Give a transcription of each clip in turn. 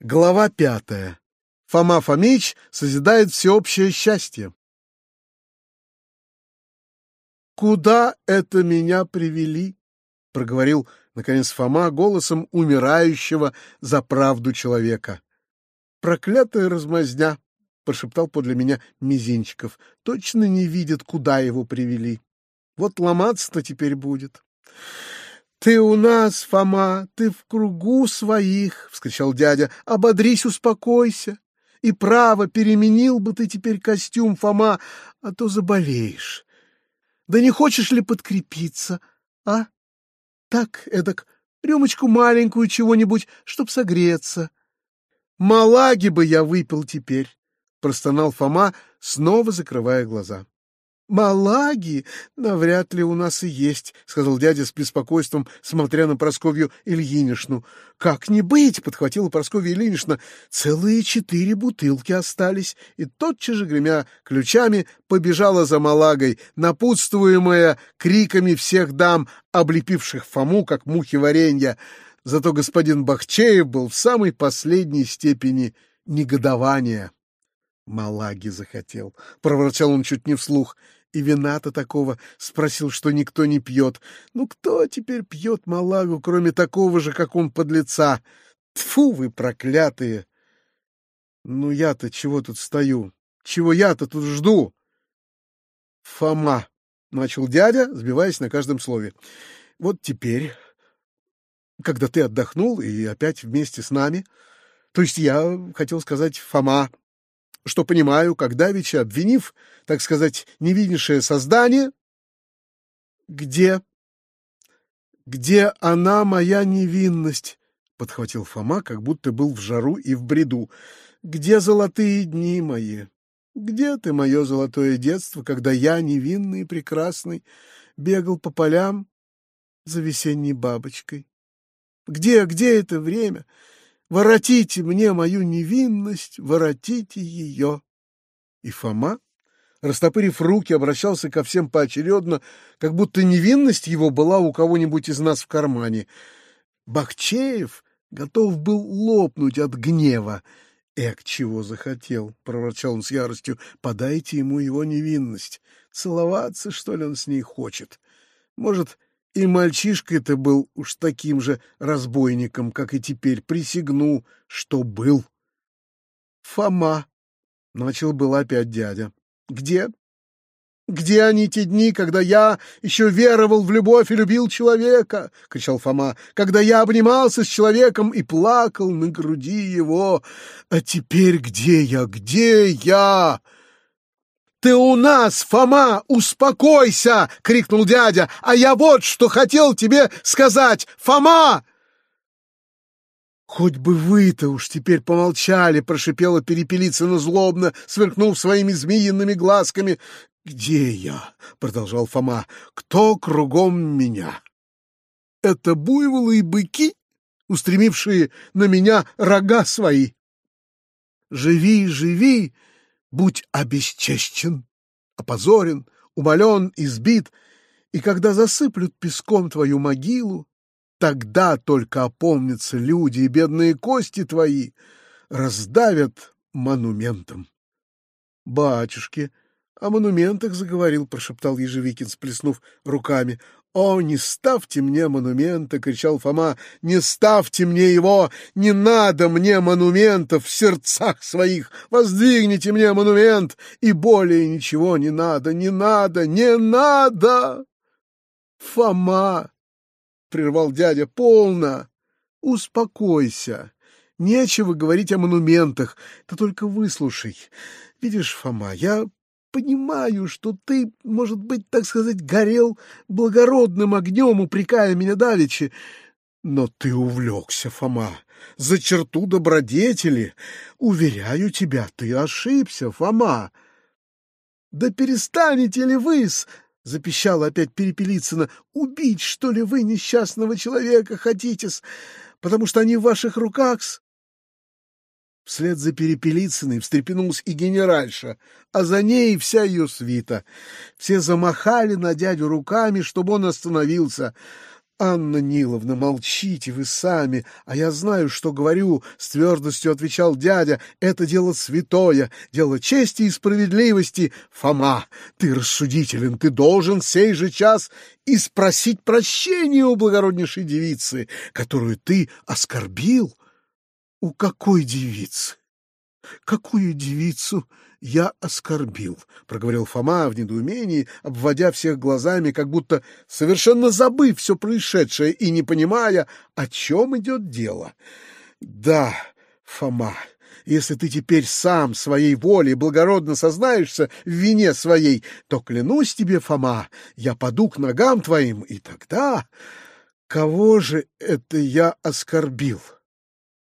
Глава пятая. Фома Фомич созидает всеобщее счастье. «Куда это меня привели?» — проговорил, наконец, Фома голосом умирающего за правду человека. «Проклятая размазня!» — прошептал подле меня Мизинчиков. «Точно не видит, куда его привели. Вот ломаться-то теперь будет». «Ты у нас, Фома, ты в кругу своих!» — вскричал дядя. «Ободрись, успокойся! И право, переменил бы ты теперь костюм, Фома, а то заболеешь. Да не хочешь ли подкрепиться, а? Так, эдак, рюмочку маленькую чего-нибудь, чтоб согреться. Малаги бы я выпил теперь!» — простонал Фома, снова закрывая глаза. «Малаги навряд ли у нас и есть», — сказал дядя с беспокойством, смотря на Просковью Ильинишну. «Как не быть?» — подхватила Просковья Ильинична. «Целые четыре бутылки остались». И тотчас же, гремя ключами, побежала за Малагой, напутствуемая криками всех дам, облепивших Фому, как мухи варенья. Зато господин Бахчеев был в самой последней степени негодования. «Малаги захотел», — проворчал он чуть не вслух. И вина-то такого спросил, что никто не пьет. Ну кто теперь пьет малагу, кроме такого же, как он, подлеца? Тфу вы, проклятые! Ну я-то чего тут стою? Чего я-то тут жду? Фома, — начал дядя, сбиваясь на каждом слове. Вот теперь, когда ты отдохнул и опять вместе с нами, то есть я хотел сказать, Фома, что понимаю, как давеча, обвинив, так сказать, невиннейшее создание... Где? Где она, моя невинность? Подхватил Фома, как будто был в жару и в бреду. Где золотые дни мои? Где ты, мое золотое детство, когда я, невинный и прекрасный, бегал по полям за весенней бабочкой? Где, где это время, Воротите мне мою невинность, воротите ее. И Фома, растопырив руки, обращался ко всем поочередно, как будто невинность его была у кого-нибудь из нас в кармане. Бахчеев готов был лопнуть от гнева. «Эк, чего захотел!» — проворчал он с яростью. «Подайте ему его невинность. Целоваться, что ли, он с ней хочет? Может, и мальчишка-то был уж таким же разбойником, как и теперь. Присягну, что был. Фома, — начал был опять дядя. Где? Где они те дни, когда я еще веровал в любовь и любил человека? — кричал Фома. — Когда я обнимался с человеком и плакал на груди его. А теперь где я? Где я? «Ты у нас, Фома, успокойся!» — крикнул дядя. «А я вот что хотел тебе сказать! Фома!» «Хоть бы вы-то уж теперь помолчали!» — прошипела Перепелицына злобно, сверкнув своими змеиными глазками. «Где я?» — продолжал Фома. «Кто кругом меня?» «Это буйволы и быки, устремившие на меня рога свои!» «Живи, живи!» Будь обесчещен, опозорен, умолен, избит, и когда засыплют песком твою могилу, тогда только опомнятся люди и бедные кости твои раздавят монументом. Батюшки, о монументах заговорил, прошептал Ежевикин, сплеснув руками. «О, не ставьте мне монумента!» — кричал Фома. «Не ставьте мне его! Не надо мне монументов в сердцах своих! Воздвигните мне монумент! И более ничего не надо! Не надо! Не надо!» «Фома!» — прервал дядя. «Полно! Успокойся! Нечего говорить о монументах, ты только выслушай. Видишь, Фома, я понимаю, что ты, может быть, так сказать, горел благородным огнем, упрекая меня давеча. Но ты увлекся, Фома, за черту добродетели. Уверяю тебя, ты ошибся, Фома. Да перестанете ли вы-с, — запищала опять Перепелицына, — убить, что ли, вы несчастного человека хотите-с, потому что они в ваших руках-с? Вслед за Перепелицыной встрепенулась и генеральша, а за ней вся ее свита. Все замахали на дядю руками, чтобы он остановился. Анна Ниловна, молчите вы сами, а я знаю, что говорю, — с твердостью отвечал дядя. Это дело святое, дело чести и справедливости. Фома, ты рассудителен, ты должен сей же час и спросить прощения у благороднейшей девицы, которую ты оскорбил. У какой девицы? Какую девицу я оскорбил? проговорил Фома в недоумении, обводя всех глазами, как будто совершенно забыв все происшедшее и не понимая, о чем идет дело. Да, Фома, если ты теперь сам своей волей благородно сознаешься в вине своей, то, клянусь тебе, Фома, я паду к ногам твоим, и тогда... Кого же это я оскорбил? —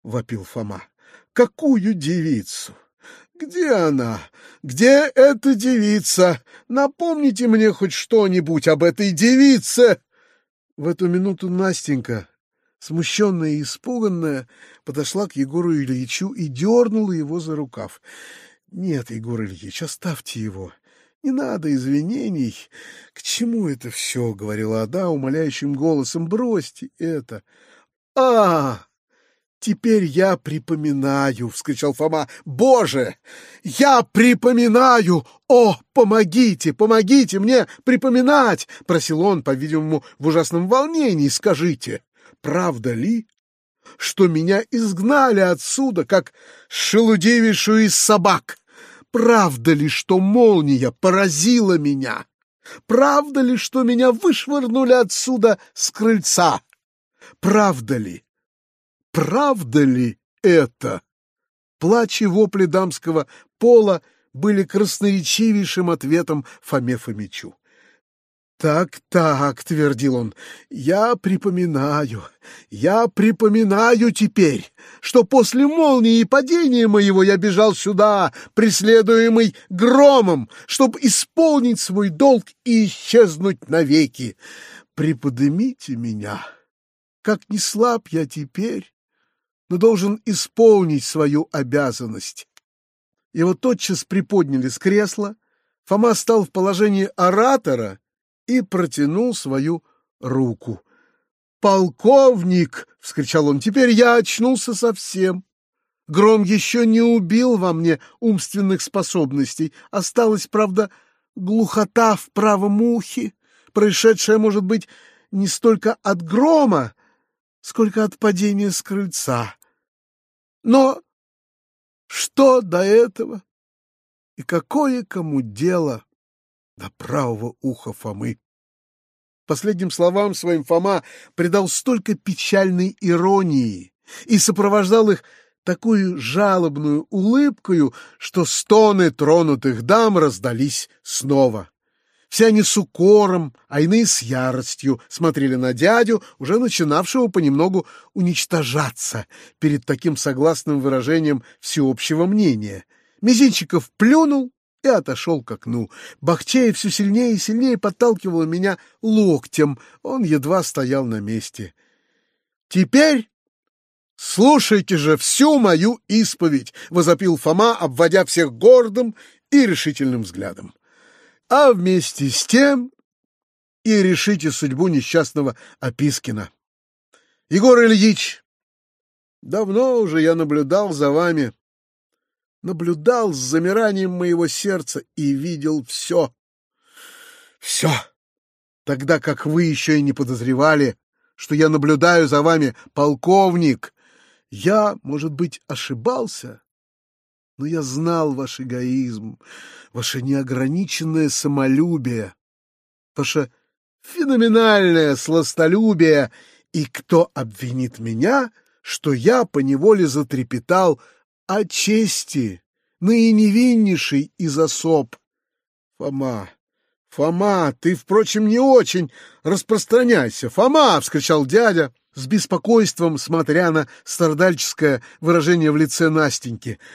вопил Фома. Какую девицу? Где она? Где эта девица? Напомните мне хоть что-нибудь об этой девице!» В эту минуту Настенька, смущенная и испуганная, подошла к Егору Ильичу и дернула его за рукав. «Нет, Егор Ильич, оставьте его. Не надо извинений. К чему это все?» — говорила Ада умоляющим голосом. «Бросьте это». «А, «Теперь я припоминаю!» — вскричал Фома. «Боже! Я припоминаю! О, помогите, помогите мне припоминать!» — просил он, по-видимому, в ужасном волнении. «Скажите, правда ли, что меня изгнали отсюда, как шелудивейшую из собак? Правда ли, что молния поразила меня? Правда ли, что меня вышвырнули отсюда с крыльца? Правда ли, Правда ли это? Плач и вопли дамского пола были красноречивейшим ответом Фоме Фомичу. «Так, так», — твердил он, — «я припоминаю, я припоминаю теперь, что после молнии и падения моего я бежал сюда, преследуемый громом, чтобы исполнить свой долг и исчезнуть навеки. Приподнимите меня, как не слаб я теперь, но должен исполнить свою обязанность. Его тотчас приподняли с кресла, Фома стал в положении оратора и протянул свою руку. «Полковник!» — вскричал он. «Теперь я очнулся совсем. Гром еще не убил во мне умственных способностей. Осталась, правда, глухота в правом ухе, происшедшая, может быть, не столько от грома, сколько от падения с крыльца. Но что до этого? И какое кому дело до правого уха Фомы? Последним словам своим Фома придал столько печальной иронии и сопровождал их такую жалобную улыбкою, что стоны тронутых дам раздались снова. Все они с укором, а иные с яростью смотрели на дядю, уже начинавшего понемногу уничтожаться перед таким согласным выражением всеобщего мнения. Мизинчиков плюнул и отошел к окну. Бахчеев все сильнее и сильнее подталкивал меня локтем. Он едва стоял на месте. «Теперь слушайте же всю мою исповедь!» — возопил Фома, обводя всех гордым и решительным взглядом а вместе с тем и решите судьбу несчастного Опискина. Егор Ильич, давно уже я наблюдал за вами, наблюдал с замиранием моего сердца и видел все. Все. Тогда как вы еще и не подозревали, что я наблюдаю за вами, полковник. Я, может быть, ошибался, но я знал ваш эгоизм, ваше неограниченное самолюбие, ваше феноменальное сластолюбие, и кто обвинит меня, что я поневоле затрепетал о чести наиневиннейшей из особ? Фома, Фома, ты, впрочем, не очень распространяйся. Фома! — вскричал дядя с беспокойством, смотря на страдальческое выражение в лице Настеньки —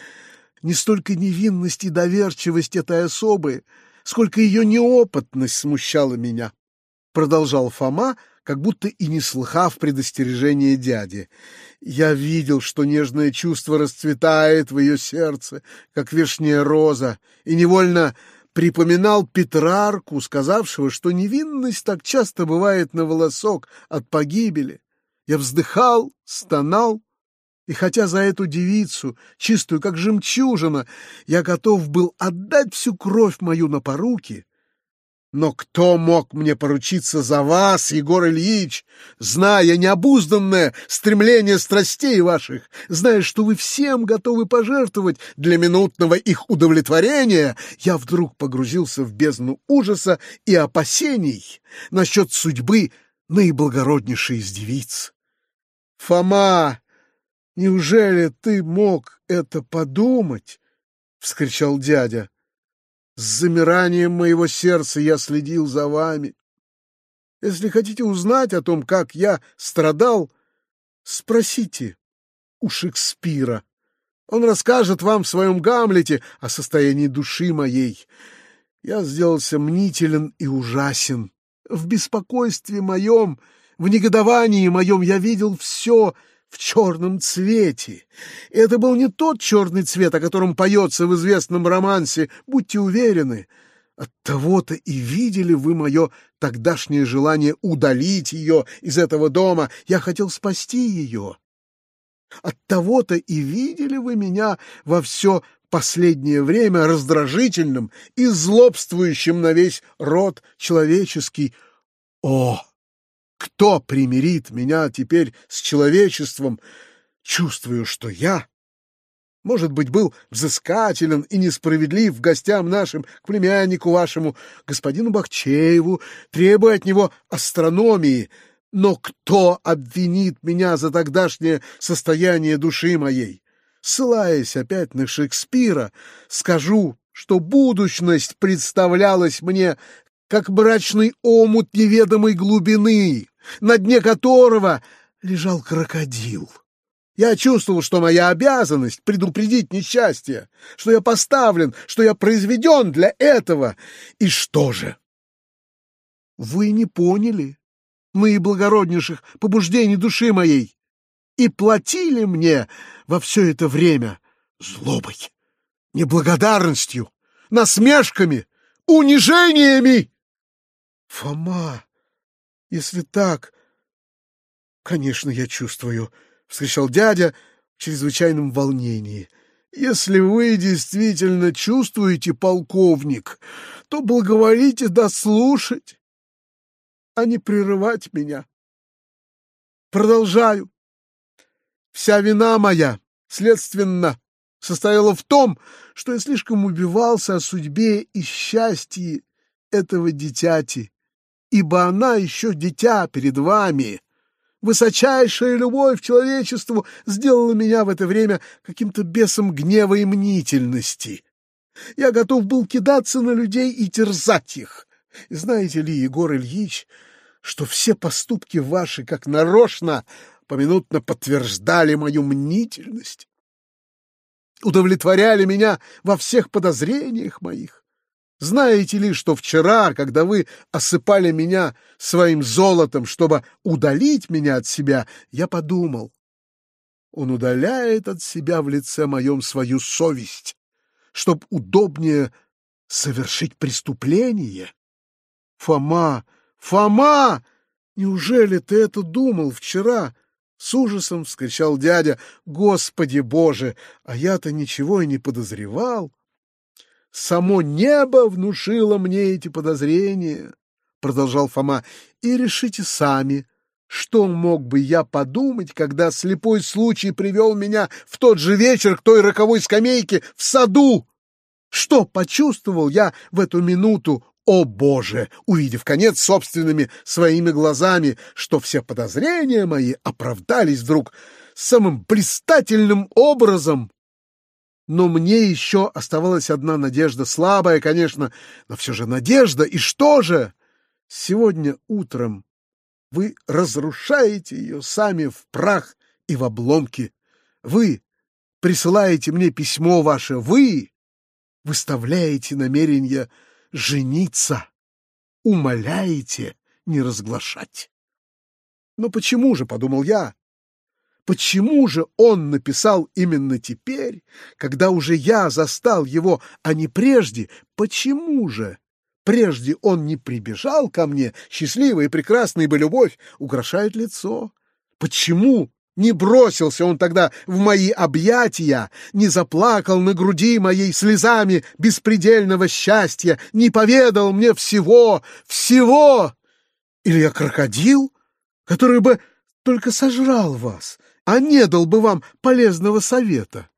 не столько невинность и доверчивость этой особы, сколько ее неопытность смущала меня. Продолжал Фома, как будто и не слыхав предостережения дяди. Я видел, что нежное чувство расцветает в ее сердце, как вишняя роза, и невольно припоминал Петрарку, сказавшего, что невинность так часто бывает на волосок от погибели. Я вздыхал, стонал, и хотя за эту девицу, чистую как жемчужина, я готов был отдать всю кровь мою на поруки, но кто мог мне поручиться за вас, Егор Ильич, зная необузданное стремление страстей ваших, зная, что вы всем готовы пожертвовать для минутного их удовлетворения, я вдруг погрузился в бездну ужаса и опасений насчет судьбы наиблагороднейшей из девиц. Фома, неужели ты мог это подумать? — вскричал дядя. С замиранием моего сердца я следил за вами. Если хотите узнать о том, как я страдал, спросите у Шекспира. Он расскажет вам в своем Гамлете о состоянии души моей. Я сделался мнителен и ужасен. В беспокойстве моем, в негодовании моем я видел все — в черном цвете. Это был не тот черный цвет, о котором поется в известном романсе, будьте уверены. От того-то и видели вы мое тогдашнее желание удалить ее из этого дома. Я хотел спасти ее. От того-то и видели вы меня во все последнее время раздражительным и злобствующим на весь род человеческий. О! Кто примирит меня теперь с человечеством? Чувствую, что я, может быть, был взыскателен и несправедлив гостям нашим, к племяннику вашему, господину Бахчееву, требуя от него астрономии. Но кто обвинит меня за тогдашнее состояние души моей? Ссылаясь опять на Шекспира, скажу, что будущность представлялась мне как брачный омут неведомой глубины, на дне которого лежал крокодил. Я чувствовал, что моя обязанность предупредить несчастье, что я поставлен, что я произведен для этого. И что же? Вы не поняли наиблагороднейших побуждений души моей и платили мне во все это время злобой, неблагодарностью, насмешками, унижениями. Фома, если так... Конечно, я чувствую, — вскричал дядя в чрезвычайном волнении. Если вы действительно чувствуете, полковник, то благоволите дослушать, а не прерывать меня. Продолжаю. Вся вина моя, следственно, состояла в том, что я слишком убивался о судьбе и счастье этого дитяти ибо она еще дитя перед вами. Высочайшая любовь к человечеству сделала меня в это время каким-то бесом гнева и мнительности. Я готов был кидаться на людей и терзать их. И знаете ли, Егор Ильич, что все поступки ваши, как нарочно, поминутно подтверждали мою мнительность, удовлетворяли меня во всех подозрениях моих. Знаете ли, что вчера, когда вы осыпали меня своим золотом, чтобы удалить меня от себя, я подумал, он удаляет от себя в лице моем свою совесть, чтоб удобнее совершить преступление? Фома, Фома, неужели ты это думал вчера? С ужасом вскричал дядя. Господи Боже, а я-то ничего и не подозревал. Само небо внушило мне эти подозрения, — продолжал Фома, — и решите сами, что мог бы я подумать, когда слепой случай привел меня в тот же вечер к той роковой скамейке в саду? Что почувствовал я в эту минуту, о Боже, увидев конец собственными своими глазами, что все подозрения мои оправдались вдруг самым блистательным образом? Но мне еще оставалась одна надежда, слабая, конечно, но все же надежда. И что же? Сегодня утром вы разрушаете ее сами в прах и в обломки. Вы присылаете мне письмо ваше, вы выставляете намерение жениться, умоляете не разглашать. Но почему же, — подумал я, Почему же он написал именно теперь, когда уже я застал его, а не прежде? Почему же? Прежде он не прибежал ко мне, счастливый и прекрасный, ибо любовь украшает лицо. Почему не бросился он тогда в мои объятия, не заплакал на груди моей слезами беспредельного счастья, не поведал мне всего, всего? Или я крокодил, который бы только сожрал вас, а не дал бы вам полезного совета?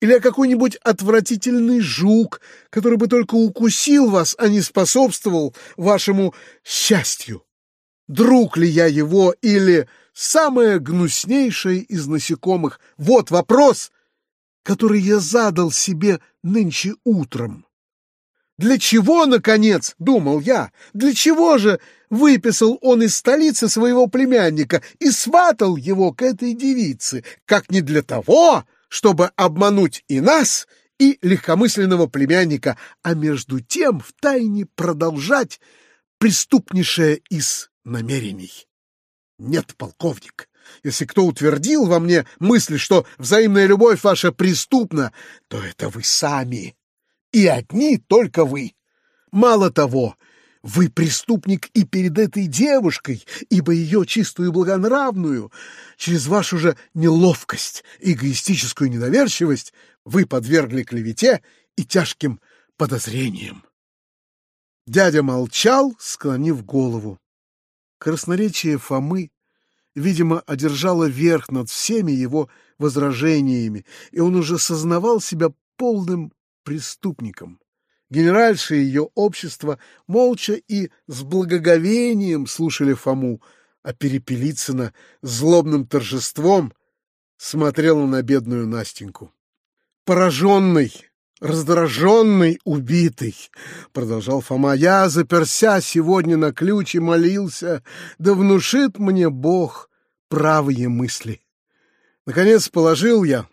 Или какой-нибудь отвратительный жук, который бы только укусил вас, а не способствовал вашему счастью? Друг ли я его или самое гнуснейшее из насекомых? Вот вопрос, который я задал себе нынче утром. Для чего, наконец, думал я, для чего же выписал он из столицы своего племянника и сватал его к этой девице, как не для того, чтобы обмануть и нас, и легкомысленного племянника, а между тем втайне продолжать преступнейшее из намерений. Нет, полковник, если кто утвердил во мне мысль, что взаимная любовь ваша преступна, то это вы сами и одни только вы. Мало того, вы преступник и перед этой девушкой, ибо ее чистую и благонравную, через вашу же неловкость, эгоистическую недоверчивость, вы подвергли клевете и тяжким подозрениям. Дядя молчал, склонив голову. Красноречие Фомы, видимо, одержало верх над всеми его возражениями, и он уже сознавал себя полным преступником. Генеральша и ее общество молча и с благоговением слушали Фому, а Перепелицына злобным торжеством смотрела на бедную Настеньку. Пораженный, раздраженный, убитый, — продолжал Фома, — я, заперся сегодня на ключ и молился, да внушит мне Бог правые мысли. Наконец положил я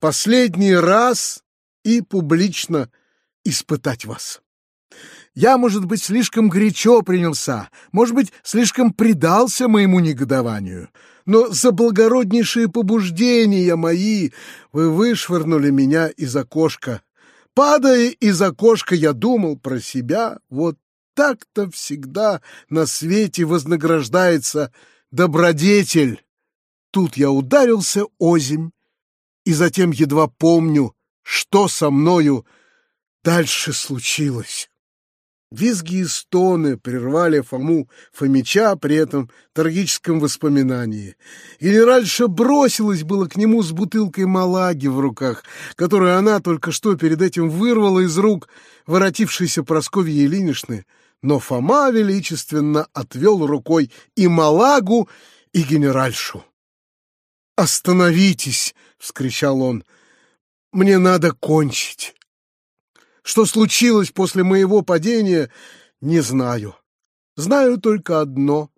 последний раз и публично испытать вас. Я, может быть, слишком горячо принялся, может быть, слишком предался моему негодованию, но за благороднейшие побуждения мои вы вышвырнули меня из окошка. Падая из окошка, я думал про себя, вот так-то всегда на свете вознаграждается добродетель. Тут я ударился озимь, и затем едва помню, что со мною дальше случилось. Визги и стоны прервали Фому Фомича при этом трагическом воспоминании. Генеральша бросилась было к нему с бутылкой малаги в руках, которую она только что перед этим вырвала из рук воротившейся Прасковьи Ильиничны, но Фома величественно отвел рукой и малагу, и генеральшу. «Остановитесь!» — вскричал он. «Мне надо кончить!» Что случилось после моего падения, не знаю. Знаю только одно,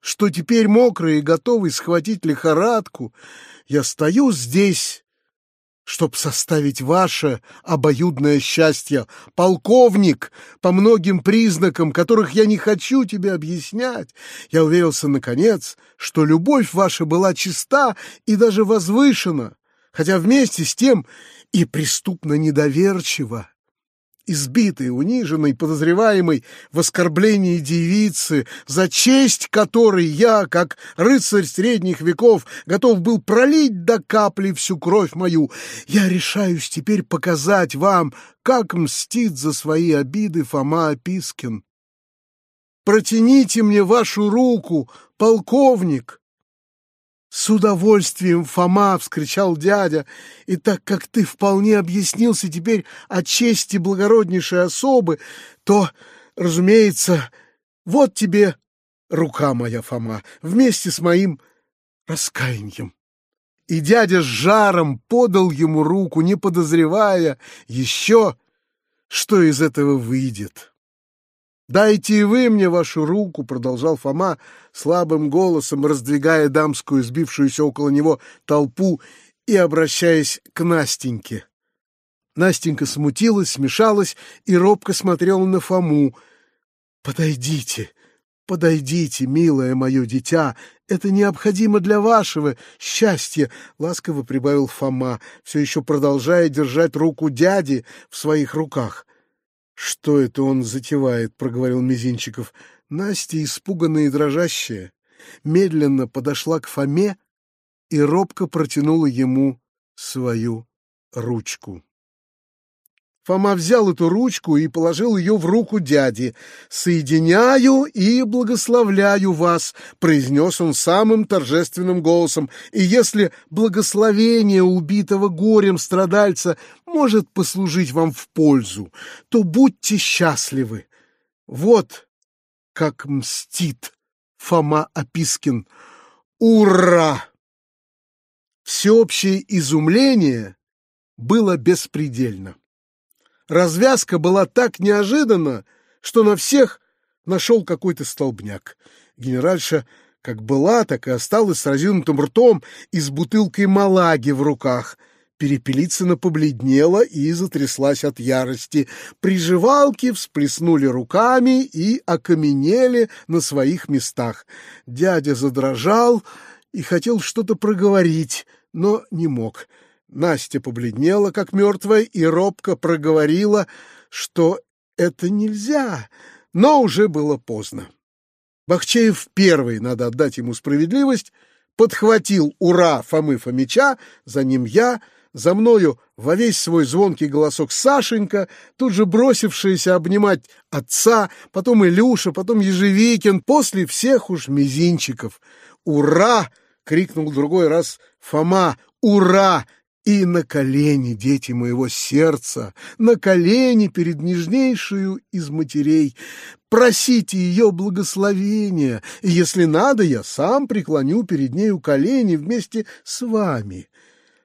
что теперь мокрый и готовый схватить лихорадку, я стою здесь, чтоб составить ваше обоюдное счастье. Полковник, по многим признакам, которых я не хочу тебе объяснять, я уверился, наконец, что любовь ваша была чиста и даже возвышена, хотя вместе с тем и преступно недоверчива избитой, униженной, подозреваемой в оскорблении девицы, за честь которой я, как рыцарь средних веков, готов был пролить до капли всю кровь мою, я решаюсь теперь показать вам, как мстит за свои обиды Фома Опискин. Протяните мне вашу руку, полковник, «С удовольствием, Фома!» — вскричал дядя. «И так как ты вполне объяснился теперь о чести благороднейшей особы, то, разумеется, вот тебе рука моя, Фома, вместе с моим раскаянием». И дядя с жаром подал ему руку, не подозревая еще, что из этого выйдет. «Дайте и вы мне вашу руку», — продолжал Фома слабым голосом, раздвигая дамскую, сбившуюся около него толпу и обращаясь к Настеньке. Настенька смутилась, смешалась и робко смотрела на Фому. «Подойдите, Подойдите, милое мое дитя, это необходимо для вашего счастья, — ласково прибавил Фома, все еще продолжая держать руку дяди в своих руках. — Что это он затевает? — проговорил Мизинчиков. Настя, испуганная и дрожащая, медленно подошла к Фоме и робко протянула ему свою ручку. Фома взял эту ручку и положил ее в руку дяди. «Соединяю и благословляю вас», — произнес он самым торжественным голосом. «И если благословение убитого горем страдальца может послужить вам в пользу, то будьте счастливы. Вот как мстит Фома Опискин. Ура!» Всеобщее изумление было беспредельно. Развязка была так неожиданна, что на всех нашел какой-то столбняк. Генеральша как была, так и осталась с разинутым ртом и с бутылкой малаги в руках. Перепелицына побледнела и затряслась от ярости. Приживалки всплеснули руками и окаменели на своих местах. Дядя задрожал и хотел что-то проговорить, но не мог. Настя побледнела, как мертвая, и робко проговорила, что это нельзя, но уже было поздно. Бахчеев первый, надо отдать ему справедливость, подхватил «Ура!» Фомы Фомича, за ним я, за мною во весь свой звонкий голосок Сашенька, тут же бросившаяся обнимать отца, потом Илюша, потом Ежевикин, после всех уж мизинчиков. «Ура!» — крикнул другой раз Фома. «Ура!» И на колени, дети моего сердца, на колени перед нежнейшую из матерей, просите ее благословения, и если надо, я сам преклоню перед нею колени вместе с вами.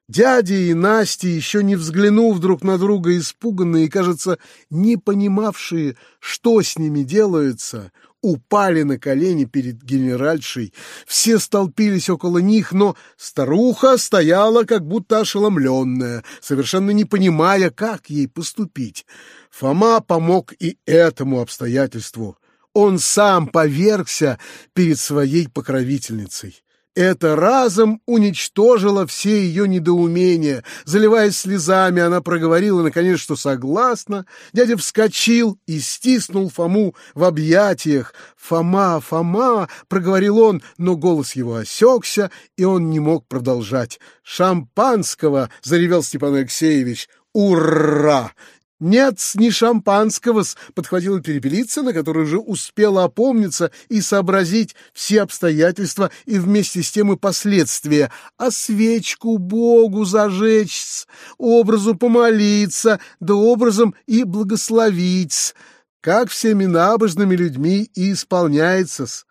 Дядя и Настя, еще не взглянув друг на друга, испуганные кажется, не понимавшие, что с ними делается, упали на колени перед генеральшей. Все столпились около них, но старуха стояла как будто ошеломленная, совершенно не понимая, как ей поступить. Фома помог и этому обстоятельству. Он сам повергся перед своей покровительницей. Это разом уничтожило все ее недоумения. Заливаясь слезами, она проговорила, наконец, что согласна. Дядя вскочил и стиснул Фому в объятиях. «Фома, Фома!» — проговорил он, но голос его осекся, и он не мог продолжать. «Шампанского!» — заревел Степан Алексеевич. «Ура!» «Нет, не шампанского-с», — подхватила Перепелицына, которая уже успела опомниться и сообразить все обстоятельства и вместе с тем и последствия, а свечку Богу зажечь, образу помолиться, да образом и благословить, как всеми набожными людьми и исполняется-с.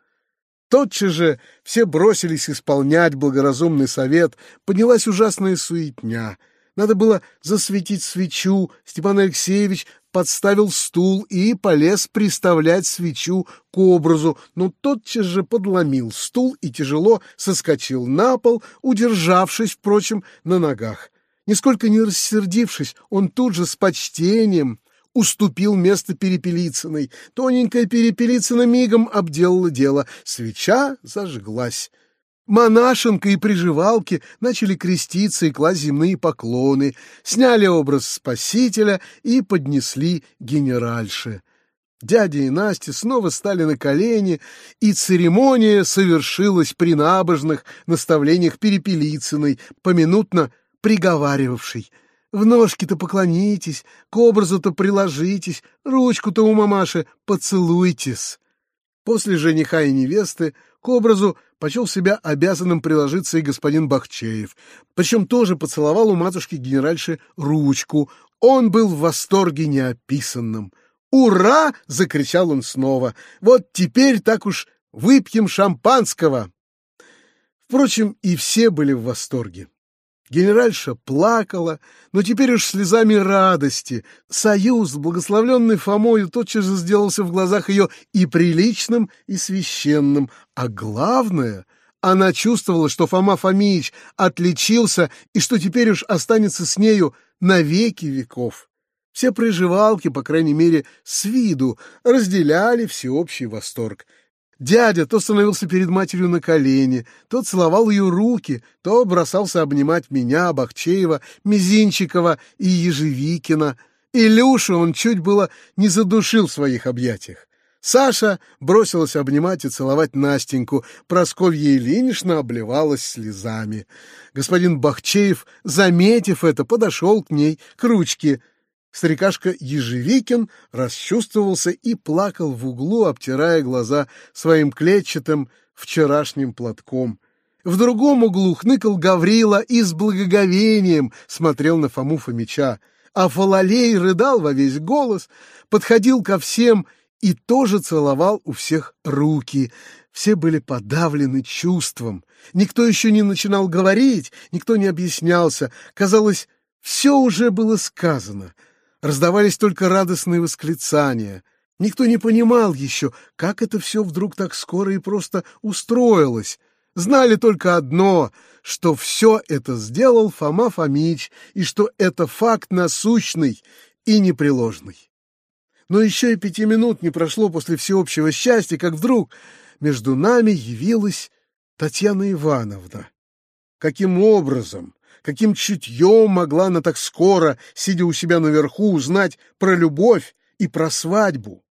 Тотчас же все бросились исполнять благоразумный совет, поднялась ужасная суетня — надо было засветить свечу. Степан Алексеевич подставил стул и полез приставлять свечу к образу, но тотчас же подломил стул и тяжело соскочил на пол, удержавшись, впрочем, на ногах. Нисколько не рассердившись, он тут же с почтением уступил место Перепелицыной. Тоненькая Перепелицына мигом обделала дело. Свеча зажглась. Монашенка и приживалки начали креститься и класть земные поклоны, сняли образ Спасителя и поднесли генеральше. Дядя и Настя снова стали на колени, и церемония совершилась при набожных наставлениях Перепелицыной, поминутно приговаривавшей «В ножки-то поклонитесь, к образу-то приложитесь, ручку-то у мамаши поцелуйтесь». После жениха и невесты к образу почел себя обязанным приложиться и господин Бахчеев, причем тоже поцеловал у матушки-генеральши ручку. Он был в восторге неописанном. «Ура!» — закричал он снова. «Вот теперь так уж выпьем шампанского!» Впрочем, и все были в восторге. Генеральша плакала, но теперь уж слезами радости. Союз, благословленный Фомою, тотчас же сделался в глазах ее и приличным, и священным. А главное, она чувствовала, что Фома Фомич отличился и что теперь уж останется с нею навеки веков. Все приживалки, по крайней мере, с виду, разделяли всеобщий восторг. Дядя то становился перед матерью на колени, то целовал ее руки, то бросался обнимать меня, Бахчеева, Мизинчикова и Ежевикина. Илюшу он чуть было не задушил в своих объятиях. Саша бросилась обнимать и целовать Настеньку. Просковья Ильинична обливалась слезами. Господин Бахчеев, заметив это, подошел к ней, к ручке. Старикашка Ежевикин расчувствовался и плакал в углу, обтирая глаза своим клетчатым вчерашним платком. В другом углу хныкал Гаврила и с благоговением смотрел на Фому Фомича. А Фалалей рыдал во весь голос, подходил ко всем и тоже целовал у всех руки. Все были подавлены чувством. Никто еще не начинал говорить, никто не объяснялся. Казалось, все уже было сказано. Раздавались только радостные восклицания. Никто не понимал еще, как это все вдруг так скоро и просто устроилось. Знали только одно, что все это сделал Фома Фомич, и что это факт насущный и непреложный. Но еще и пяти минут не прошло после всеобщего счастья, как вдруг между нами явилась Татьяна Ивановна. Каким образом, каким чутьем могла она так скоро, сидя у себя наверху, узнать про любовь и про свадьбу?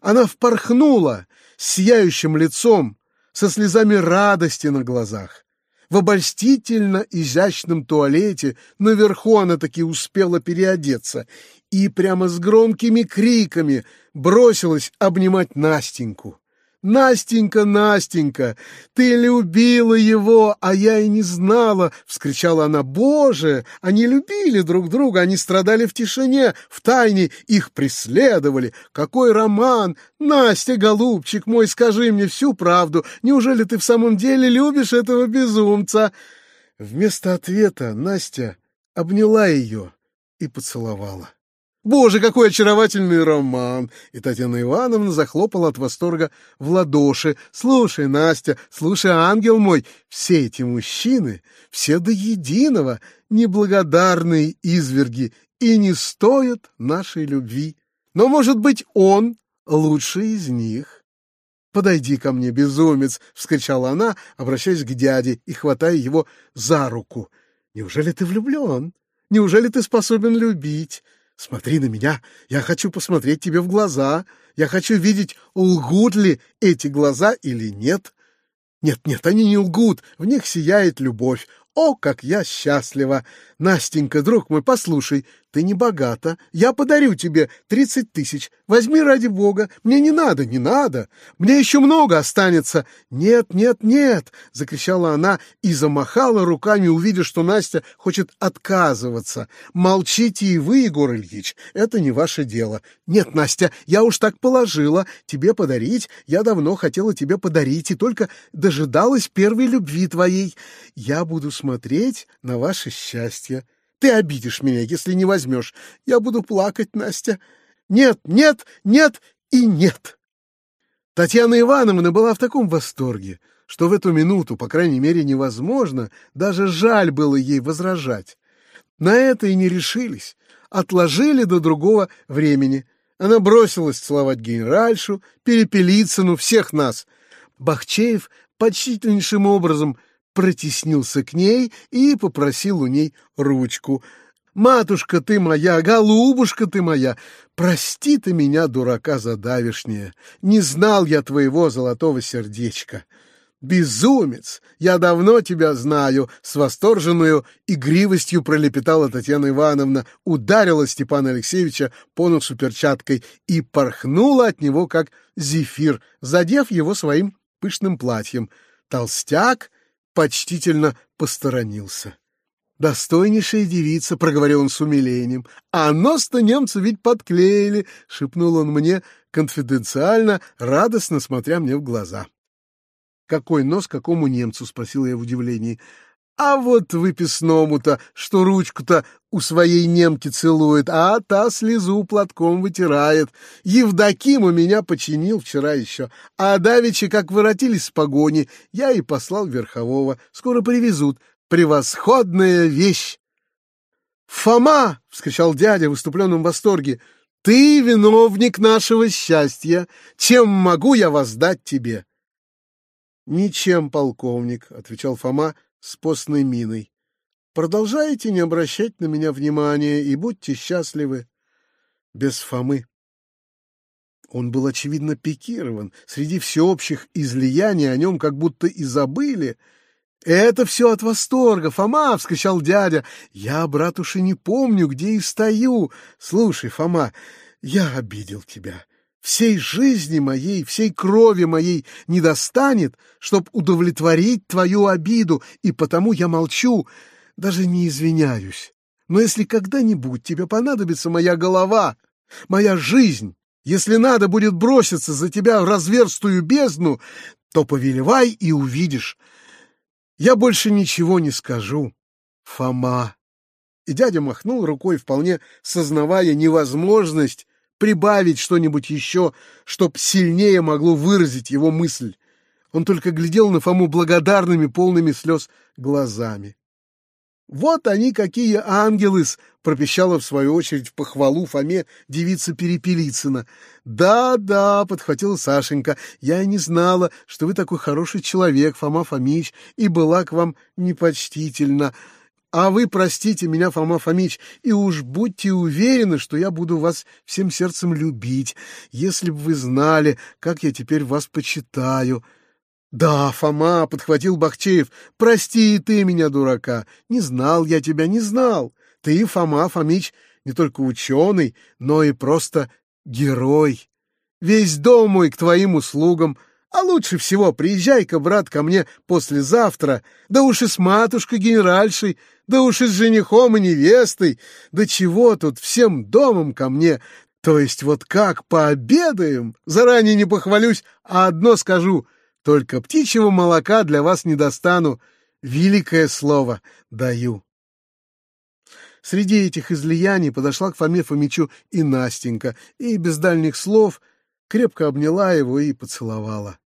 Она впорхнула с сияющим лицом, со слезами радости на глазах. В обольстительно изящном туалете наверху она таки успела переодеться и прямо с громкими криками бросилась обнимать Настеньку. «Настенька, Настенька, ты любила его, а я и не знала!» — вскричала она. «Боже, они любили друг друга, они страдали в тишине, в тайне, их преследовали. Какой роман! Настя, голубчик мой, скажи мне всю правду. Неужели ты в самом деле любишь этого безумца?» Вместо ответа Настя обняла ее и поцеловала. Боже, какой очаровательный роман! И Татьяна Ивановна захлопала от восторга в ладоши. Слушай, Настя, слушай, ангел мой, все эти мужчины, все до единого, неблагодарные изверги и не стоят нашей любви. Но, может быть, он лучший из них. «Подойди ко мне, безумец!» — вскричала она, обращаясь к дяде и хватая его за руку. «Неужели ты влюблен? Неужели ты способен любить?» Смотри на меня, я хочу посмотреть тебе в глаза, я хочу видеть, лгут ли эти глаза или нет. Нет-нет, они не лгут, в них сияет любовь, о, как я счастлива! Настенька, друг мой, послушай, ты не богата. Я подарю тебе тридцать тысяч. Возьми ради бога. Мне не надо, не надо. Мне еще много останется. Нет, нет, нет, — закричала она и замахала руками, увидя, что Настя хочет отказываться. Молчите и вы, Егор Ильич, это не ваше дело. Нет, Настя, я уж так положила. Тебе подарить. Я давно хотела тебе подарить и только дожидалась первой любви твоей. Я буду смотреть на ваше счастье. Ты обидишь меня, если не возьмешь. Я буду плакать, Настя. Нет, нет, нет и нет. Татьяна Ивановна была в таком восторге, что в эту минуту, по крайней мере, невозможно, даже жаль было ей возражать. На это и не решились, отложили до другого времени. Она бросилась целовать генеральшу, Перепелицыну, всех нас. Бахчеев почтительнейшим образом — протеснился к ней и попросил у ней ручку. «Матушка ты моя, голубушка ты моя, прости ты меня, дурака задавишнее, не знал я твоего золотого сердечка». «Безумец! Я давно тебя знаю!» — с восторженную игривостью пролепетала Татьяна Ивановна, ударила Степана Алексеевича по носу перчаткой и порхнула от него, как зефир, задев его своим пышным платьем. Толстяк почтительно посторонился. «Достойнейшая девица», — проговорил он с умилением. «А нос-то немцы ведь подклеили», — шепнул он мне конфиденциально, радостно смотря мне в глаза. «Какой нос какому немцу?» — спросил я в удивлении. «А вот выписному-то, что ручку-то у своей немки целует, а та слезу платком вытирает. Евдоким у меня починил вчера еще, а давеча, как воротились с погони, я и послал верхового. Скоро привезут. Превосходная вещь!» «Фома!» — вскричал дядя в выступленном восторге. «Ты виновник нашего счастья. Чем могу я воздать тебе?» Ничем, полковник, отвечал Фома с постной миной. Продолжайте не обращать на меня внимания и будьте счастливы. Без Фомы. Он был, очевидно, пикирован. Среди всеобщих излияний о нем как будто и забыли. «Это все от восторга, Фома!» — вскричал дядя. «Я, брат, уж и не помню, где и стою. Слушай, Фома, я обидел тебя всей жизни моей, всей крови моей не достанет, чтоб удовлетворить твою обиду, и потому я молчу, даже не извиняюсь. Но если когда-нибудь тебе понадобится моя голова, моя жизнь, если надо будет броситься за тебя в разверстую бездну, то повелевай и увидишь. Я больше ничего не скажу, Фома. И дядя махнул рукой, вполне сознавая невозможность прибавить что-нибудь еще, чтоб сильнее могло выразить его мысль. Он только глядел на Фому благодарными, полными слез глазами. «Вот они какие ангелы-с!» — пропищала в свою очередь в похвалу Фоме девица Перепелицына. «Да-да», — подхватила Сашенька, — «я не знала, что вы такой хороший человек, Фома Фомич, и была к вам непочтительна. А вы простите меня, Фома Фомич, и уж будьте уверены, что я буду вас всем сердцем любить, если бы вы знали, как я теперь вас почитаю. Да, Фома, — подхватил Бахчеев, — прости и ты меня, дурака. Не знал я тебя, не знал. Ты, Фома Фомич, не только ученый, но и просто герой. Весь дом мой к твоим услугам — а лучше всего приезжай-ка, брат, ко мне послезавтра, да уж и с матушкой-генеральшей, да уж и с женихом и невестой, да чего тут, всем домом ко мне, то есть вот как пообедаем, заранее не похвалюсь, а одно скажу, только птичьего молока для вас не достану, великое слово даю. Среди этих излияний подошла к Фоме Фомичу и Настенька, и без дальних слов крепко обняла его и поцеловала.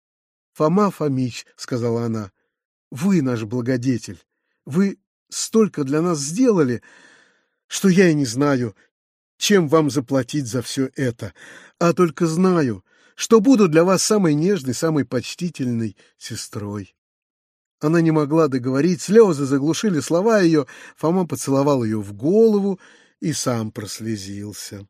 Фома Фомич, — сказала она, — вы наш благодетель. Вы столько для нас сделали, что я и не знаю, чем вам заплатить за все это, а только знаю, что буду для вас самой нежной, самой почтительной сестрой. Она не могла договорить, слезы заглушили слова ее, Фома поцеловал ее в голову и сам прослезился.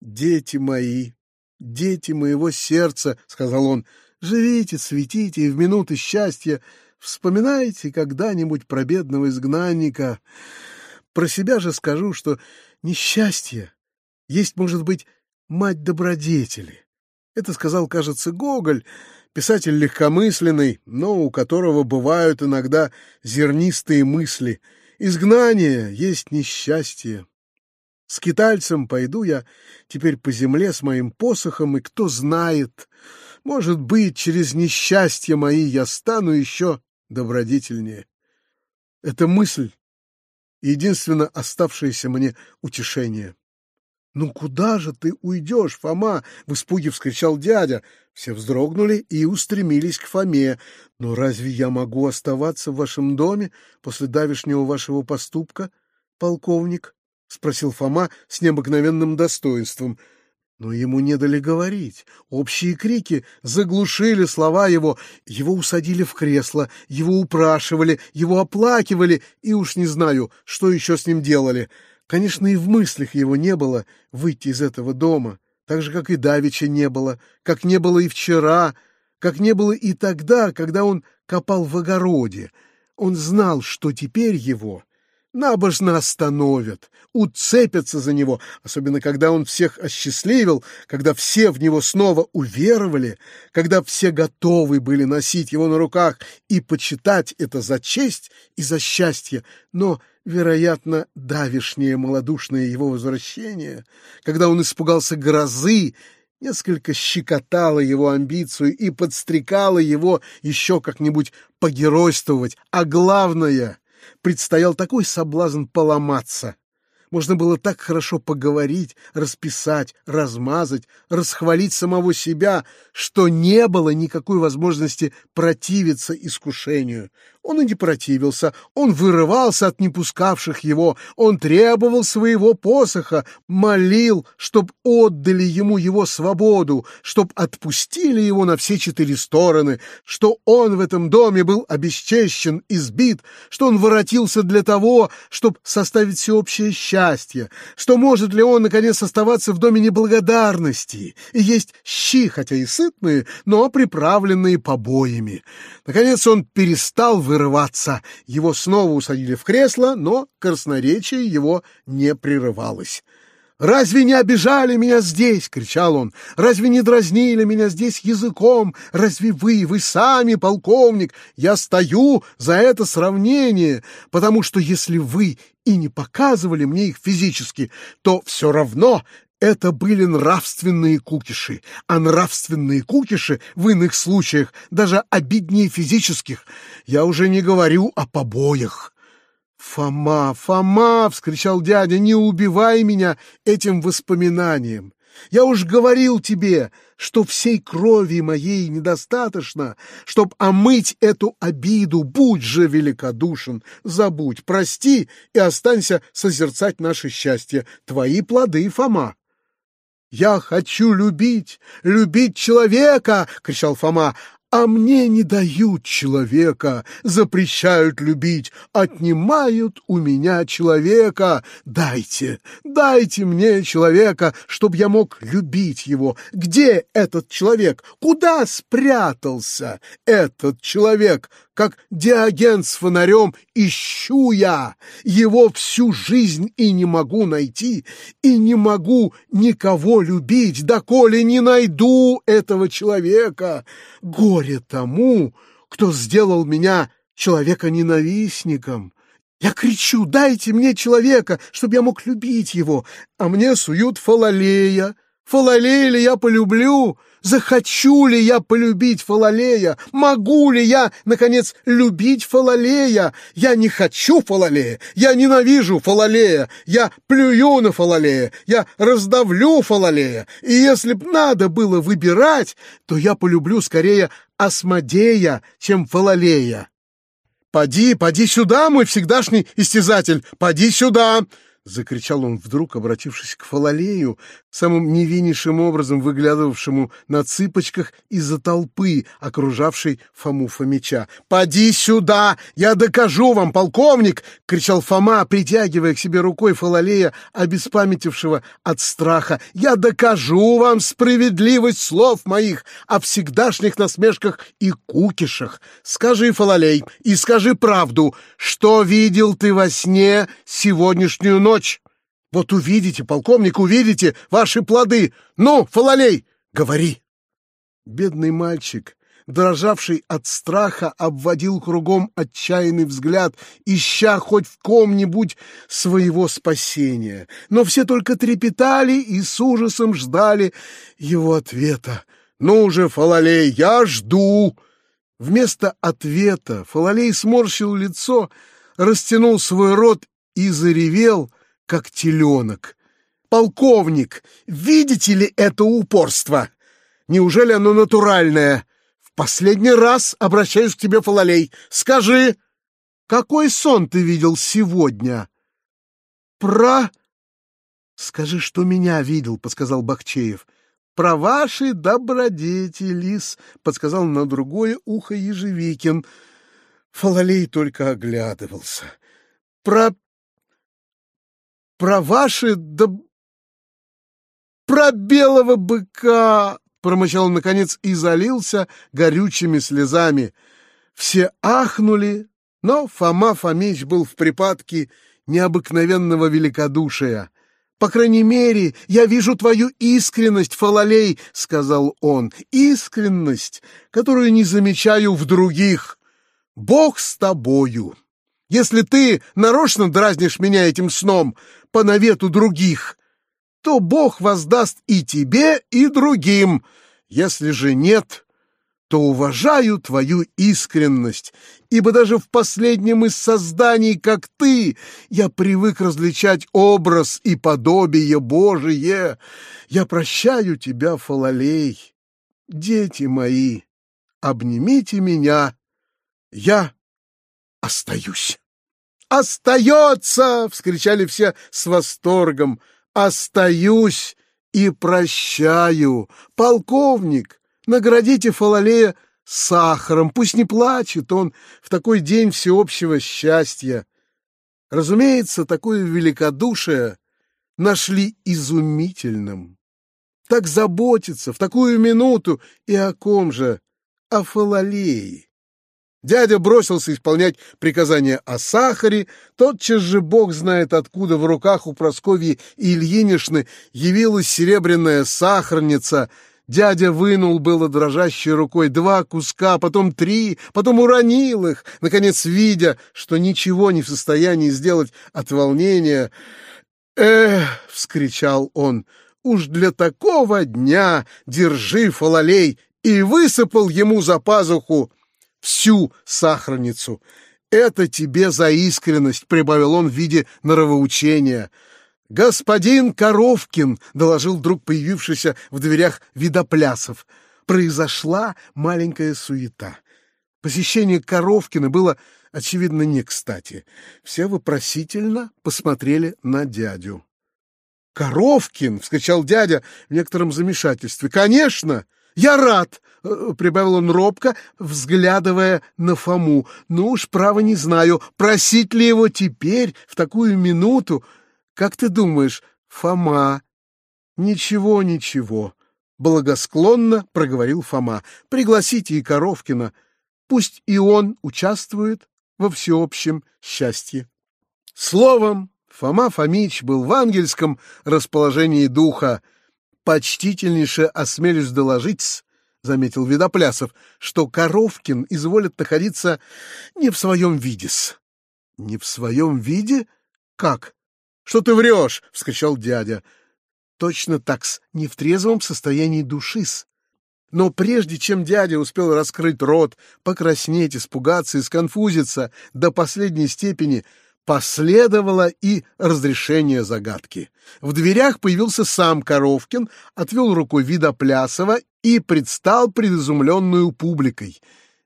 «Дети мои, дети моего сердца», — сказал он, Живите, цветите, и в минуты счастья вспоминайте когда-нибудь про бедного изгнанника. Про себя же скажу, что несчастье есть, может быть, мать добродетели. Это сказал, кажется, Гоголь, писатель легкомысленный, но у которого бывают иногда зернистые мысли. Изгнание есть несчастье. Скитальцем пойду я теперь по земле с моим посохом, и кто знает, может быть, через несчастья мои я стану еще добродетельнее. Это мысль, единственно оставшееся мне утешение. «Ну куда же ты уйдешь, Фома?» — в испуге вскричал дядя. Все вздрогнули и устремились к Фоме. «Но разве я могу оставаться в вашем доме после давешнего вашего поступка, полковник?» — спросил Фома с необыкновенным достоинством. Но ему не дали говорить. Общие крики заглушили слова его. Его усадили в кресло, его упрашивали, его оплакивали, и уж не знаю, что еще с ним делали. Конечно, и в мыслях его не было выйти из этого дома, так же, как и Давича не было, как не было и вчера, как не было и тогда, когда он копал в огороде. Он знал, что теперь его набожно остановят, уцепятся за него, особенно когда он всех осчастливил, когда все в него снова уверовали, когда все готовы были носить его на руках и почитать это за честь и за счастье, но, вероятно, давишнее малодушное его возвращение, когда он испугался грозы, несколько щекотало его амбицию и подстрекало его еще как-нибудь погеройствовать, а главное — предстоял такой соблазн поломаться. Можно было так хорошо поговорить, расписать, размазать, расхвалить самого себя, что не было никакой возможности противиться искушению. Он и не противился, он вырывался от непускавших его, он требовал своего посоха, молил, чтоб отдали ему его свободу, чтоб отпустили его на все четыре стороны, что он в этом доме был обесчещен, избит, что он воротился для того, чтоб составить всеобщее счастье, что может ли он, наконец, оставаться в доме неблагодарности и есть щи, хотя и сытные, но приправленные побоями. Наконец он перестал вырываться. Его снова усадили в кресло, но красноречие его не прерывалось. «Разве не обижали меня здесь?» — кричал он. «Разве не дразнили меня здесь языком? Разве вы, вы сами, полковник? Я стою за это сравнение, потому что если вы и не показывали мне их физически, то все равно это были нравственные кукиши, а нравственные кукиши в иных случаях даже обиднее физических. Я уже не говорю о побоях. «Фома, Фома!» — вскричал дядя, «не убивай меня этим воспоминанием! Я уж говорил тебе, что всей крови моей недостаточно, чтоб омыть эту обиду. Будь же великодушен, забудь, прости и останься созерцать наше счастье. Твои плоды, Фома!» «Я хочу любить, любить человека!» — кричал Фома. А мне не дают человека, запрещают любить, отнимают у меня человека. Дайте, дайте мне человека, чтобы я мог любить его. Где этот человек? Куда спрятался этот человек? Как диаген с фонарем ищу я его всю жизнь и не могу найти, и не могу никого любить, доколе не найду этого человека. Горе тому, кто сделал меня человека-ненавистником. Я кричу, дайте мне человека, чтобы я мог любить его, а мне суют фалалея. Фалалея ли я полюблю? Захочу ли я полюбить Фалалея? Могу ли я, наконец, любить Фалалея? Я не хочу Фалалея, я ненавижу Фалалея, я плюю на Фалалея, я раздавлю Фалалея. И если б надо было выбирать, то я полюблю скорее Асмодея, чем Фалалея. «Поди, поди сюда, мой всегдашний истязатель, поди сюда!» — закричал он вдруг, обратившись к Фалалею, самым невиннейшим образом выглядывавшему на цыпочках из-за толпы, окружавшей Фому Фомича. «Поди сюда! Я докажу вам, полковник!» — кричал Фома, притягивая к себе рукой Фалалея, обеспамятившего от страха. «Я докажу вам справедливость слов моих о всегдашних насмешках и кукишах. Скажи, Фалалей, и скажи правду, что видел ты во сне сегодняшнюю ночь?» Ночь. Вот увидите, полковник, увидите ваши плоды. Ну, Фалалей, говори. Бедный мальчик, дрожавший от страха, обводил кругом отчаянный взгляд, ища хоть в ком-нибудь своего спасения. Но все только трепетали и с ужасом ждали его ответа. «Ну же, Фалалей, я жду!» Вместо ответа Фалалей сморщил лицо, растянул свой рот и заревел, как теленок. «Полковник, видите ли это упорство? Неужели оно натуральное? В последний раз обращаюсь к тебе, Фалалей. Скажи, какой сон ты видел сегодня?» «Про...» «Скажи, что меня видел», — подсказал Бахчеев. «Про ваши добродетели», — подсказал на другое ухо Ежевикин. Фалалей только оглядывался. «Про про ваши да... про белого быка!» Промычал он, наконец, и залился горючими слезами. Все ахнули, но Фома Фомич был в припадке необыкновенного великодушия. «По крайней мере, я вижу твою искренность, Фалалей», — сказал он, — «искренность, которую не замечаю в других. Бог с тобою». Если ты нарочно дразнишь меня этим сном по навету других, то Бог воздаст и тебе, и другим. Если же нет, то уважаю твою искренность, ибо даже в последнем из созданий, как ты, я привык различать образ и подобие Божие. Я прощаю тебя, Фалалей. Дети мои, обнимите меня. Я остаюсь. «Остается!» — вскричали все с восторгом. «Остаюсь и прощаю! Полковник, наградите Фалалея сахаром, пусть не плачет он в такой день всеобщего счастья!» Разумеется, такое великодушие нашли изумительным. Так заботиться в такую минуту и о ком же? О Фалалее. Дядя бросился исполнять приказания о сахаре, тотчас же бог знает откуда в руках у Прасковьи Ильинишны явилась серебряная сахарница. Дядя вынул было дрожащей рукой два куска, потом три, потом уронил их, наконец, видя, что ничего не в состоянии сделать от волнения. «Эх!» — вскричал он. «Уж для такого дня держи, фалалей!» и высыпал ему за пазуху всю сахарницу. «Это тебе за искренность», — прибавил он в виде норовоучения. «Господин Коровкин», — доложил вдруг появившийся в дверях Видоплясов, — произошла маленькая суета. Посещение Коровкина было, очевидно, не кстати. Все вопросительно посмотрели на дядю. «Коровкин!» — вскричал дядя в некотором замешательстве. «Конечно! Я рад! — прибавил он робко, взглядывая на Фому. «Ну уж, право не знаю, просить ли его теперь, в такую минуту? Как ты думаешь, Фома?» «Ничего, ничего», — благосклонно проговорил Фома. «Пригласите и Коровкина. Пусть и он участвует во всеобщем счастье». Словом, Фома Фомич был в ангельском расположении духа. Почтительнейше осмелюсь доложить, — заметил Видоплясов, — что Коровкин изволит находиться не в своем виде-с. — Не в своем виде? Как? — Что ты врешь? — вскричал дядя. — Точно так-с, не в трезвом состоянии души-с. Но прежде чем дядя успел раскрыть рот, покраснеть, испугаться и сконфузиться до последней степени, Последовало и разрешение загадки. В дверях появился сам Коровкин, отвел рукой вида Плясова и предстал пред изумленную публикой.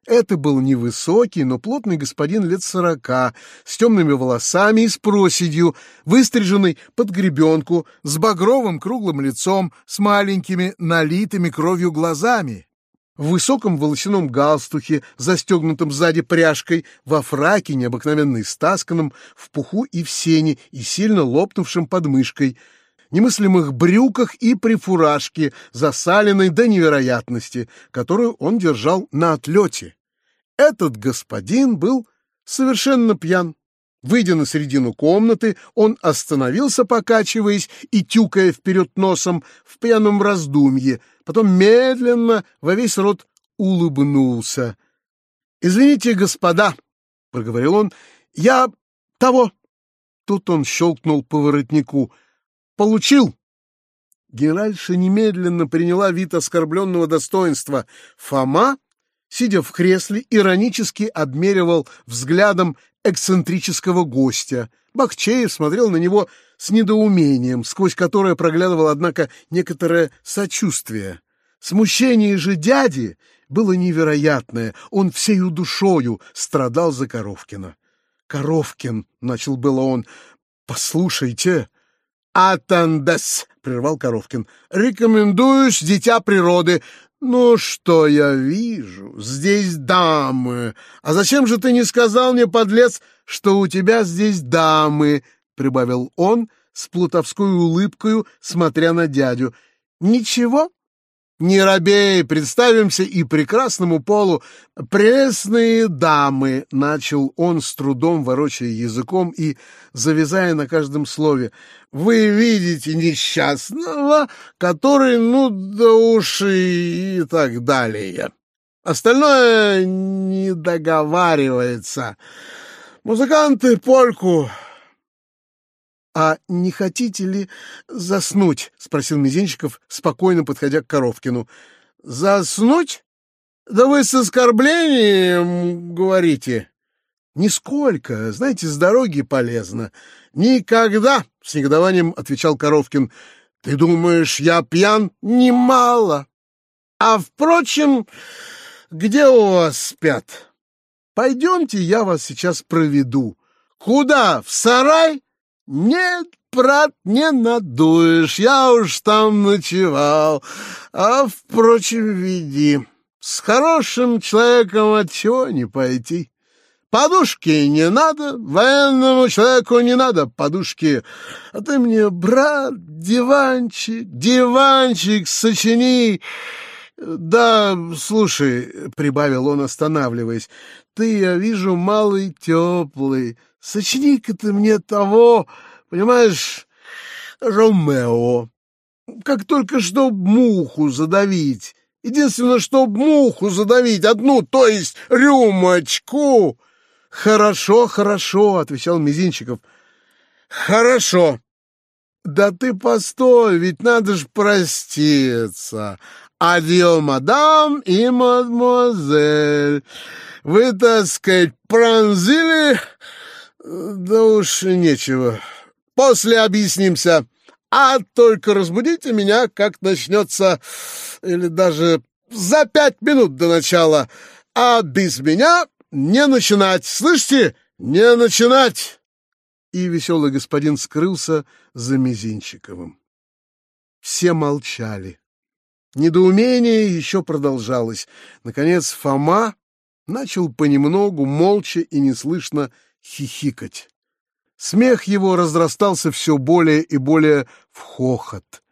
Это был невысокий, но плотный господин лет сорока, с темными волосами и с проседью, выстриженный под гребенку, с багровым круглым лицом, с маленькими налитыми кровью глазами в высоком волосяном галстухе, застегнутом сзади пряжкой, во фраке, необыкновенно истасканном, в пуху и в сене, и сильно лопнувшем подмышкой, немыслимых брюках и при фуражке, засаленной до невероятности, которую он держал на отлете. Этот господин был совершенно пьян. Выйдя на середину комнаты, он остановился, покачиваясь и тюкая вперед носом в пьяном раздумье, потом медленно во весь рот улыбнулся. «Извините, господа», — проговорил он, — «я того». Тут он щелкнул по воротнику. «Получил». Генеральша немедленно приняла вид оскорбленного достоинства. Фома, сидя в кресле, иронически обмеривал взглядом эксцентрического гостя. Бахчеев смотрел на него с недоумением, сквозь которое проглядывало, однако, некоторое сочувствие. Смущение же дяди было невероятное, он всею душою страдал за Коровкина. «Коровкин», — начал было он, — «послушайте». «Атандас», — прервал Коровкин, — «рекомендуешь дитя природы, «Ну что я вижу? Здесь дамы. А зачем же ты не сказал мне, подлец, что у тебя здесь дамы?» — прибавил он с плутовской улыбкою, смотря на дядю. «Ничего?» «Не робей, представимся и прекрасному полу. Прелестные дамы!» — начал он с трудом, ворочая языком и завязая на каждом слове. «Вы видите несчастного, который, ну, да уж и, и так далее. Остальное не договаривается. Музыканты польку «А не хотите ли заснуть?» — спросил Мизинчиков, спокойно подходя к Коровкину. «Заснуть? Да вы с оскорблением говорите». «Нисколько. Знаете, с дороги полезно». «Никогда!» — с негодованием отвечал Коровкин. «Ты думаешь, я пьян? Немало. А, впрочем, где у вас спят?» Пойдемте, я вас сейчас проведу. Куда? В сарай? Нет, брат, не надуешь, я уж там ночевал. А, впрочем, веди. С хорошим человеком от чего не пойти? Подушки не надо, военному человеку не надо подушки. А ты мне, брат, диванчик, диванчик сочини. Да, слушай, — прибавил он, останавливаясь, — ты, я вижу, малый теплый. Сочини-ка ты мне того, понимаешь, Ромео. Как только чтоб муху задавить. Единственное, чтоб муху задавить, одну, то есть рюмочку. «Хорошо, хорошо», — отвечал Мизинчиков. «Хорошо». «Да ты постой, ведь надо ж проститься. Адьё, мадам и мадемуазель. Вы, так сказать, пронзили? Да уж нечего. После объяснимся. А только разбудите меня, как начнется, или даже за пять минут до начала. А без меня не начинать! Слышите? Не начинать!» И веселый господин скрылся за Мизинчиковым. Все молчали. Недоумение еще продолжалось. Наконец Фома начал понемногу, молча и неслышно хихикать. Смех его разрастался все более и более в хохот.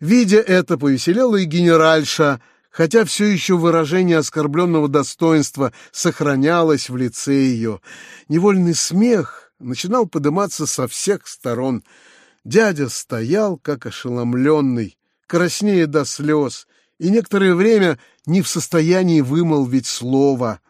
Видя это, повеселела и генеральша, хотя все еще выражение оскорбленного достоинства сохранялось в лице ее. Невольный смех начинал подниматься со всех сторон. Дядя стоял, как ошеломленный, краснея до слез, и некоторое время не в состоянии вымолвить слово.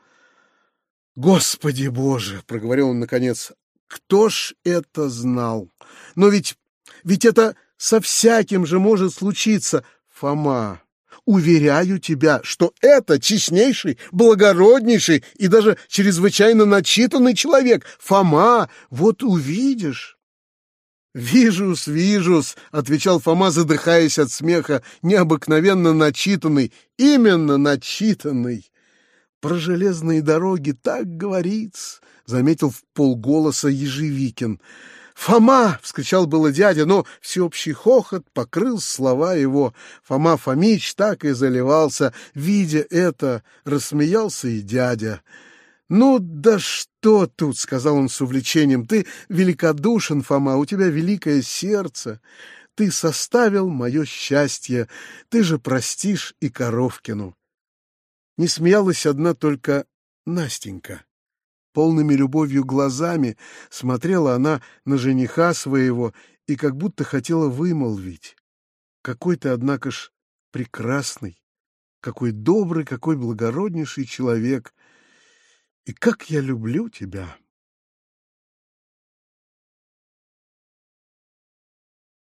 «Господи Боже!» — проговорил он наконец. «Кто ж это знал? Но ведь... ведь это со всяким же может случиться, Фома!» Уверяю тебя, что это честнейший, благороднейший и даже чрезвычайно начитанный человек. Фома, вот увидишь. «Вижус, вижус», — отвечал Фома, задыхаясь от смеха, необыкновенно начитанный, именно начитанный. «Про железные дороги так говорится», — заметил в полголоса Ежевикин. «Фома!» — вскричал было дядя, но всеобщий хохот покрыл слова его. Фома Фомич так и заливался. Видя это, рассмеялся и дядя. «Ну да что тут?» — сказал он с увлечением. «Ты великодушен, Фома, у тебя великое сердце. Ты составил мое счастье. Ты же простишь и Коровкину». Не смеялась одна только Настенька. Полными любовью глазами смотрела она на жениха своего и как будто хотела вымолвить. Какой ты, однако ж, прекрасный, какой добрый, какой благороднейший человек, и как я люблю тебя!